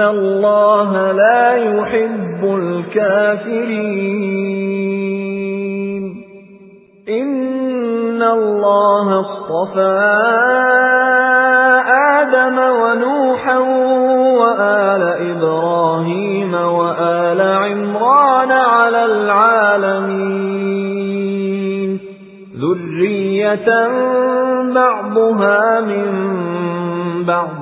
اللَّهَ لَا يُحِبُّ الْكَافِرِينَ إِنَّ اللَّهَ اصْطَفَى آدَمَ وَنُوحًا وَآلَ إِبْرَاهِيمَ وَآلَ عِمْرَانَ عَلَى الْعَالَمِينَ ذُرِّيَّةً بَعْضُهَا مِنْ بَعْضٍ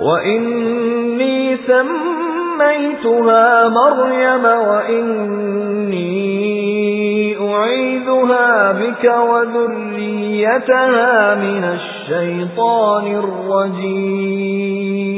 وَإِنِّي سَمَّيْتُهَا مَرْيَمَ وَإِنِّي أُعِيذُهَا بِكَ وَذُرِّيَّتَهَا مِنَ الشَّيْطَانِ الرَّجِيمِ.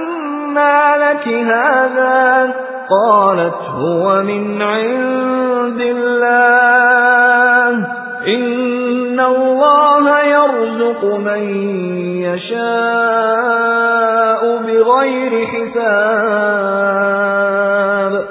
أَنَّى لَكِ هَذَا قَالَتْ هُوَ مِنْ عِندِ اللَّهِ. إِنَّ اللَّهَ يَرْزُقُ مَن يَشَاءُ بِغَيْرِ حِسَابٍ.